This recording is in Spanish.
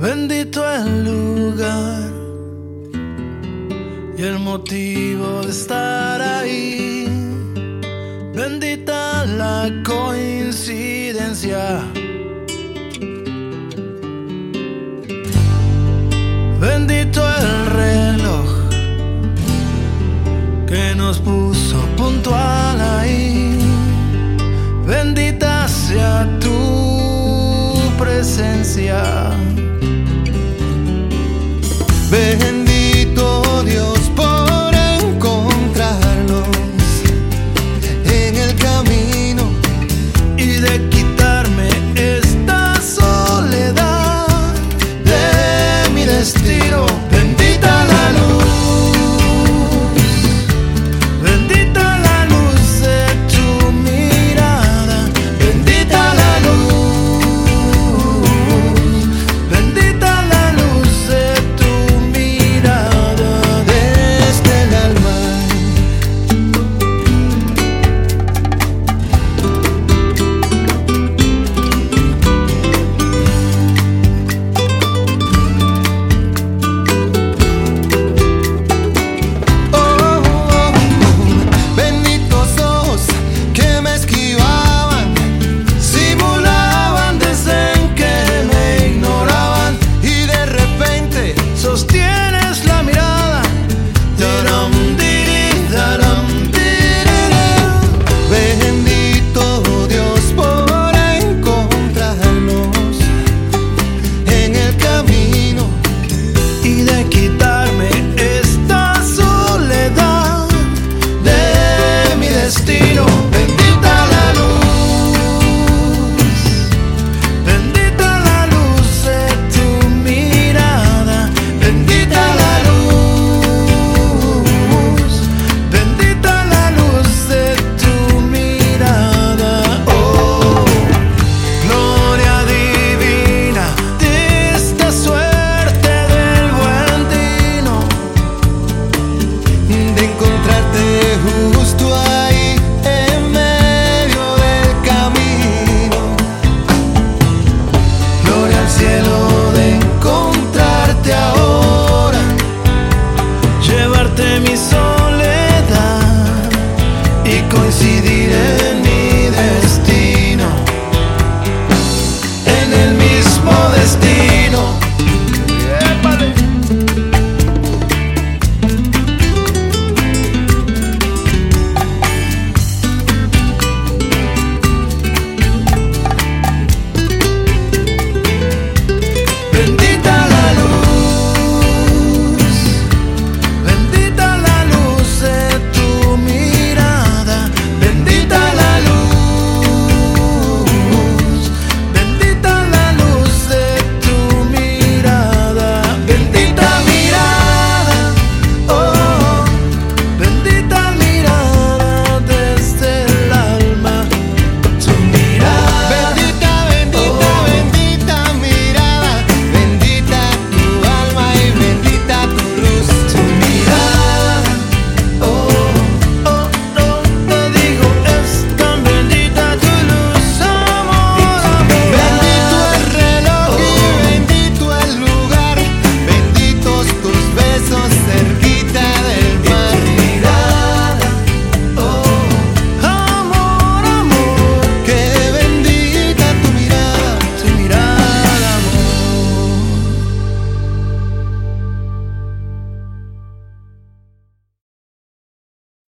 Bendito el lugar y el motivo de estar ahí. Bendita la coincidencia. Bendito el reloj que nos puso puntual ahí. Bendita sea tu presencia. ven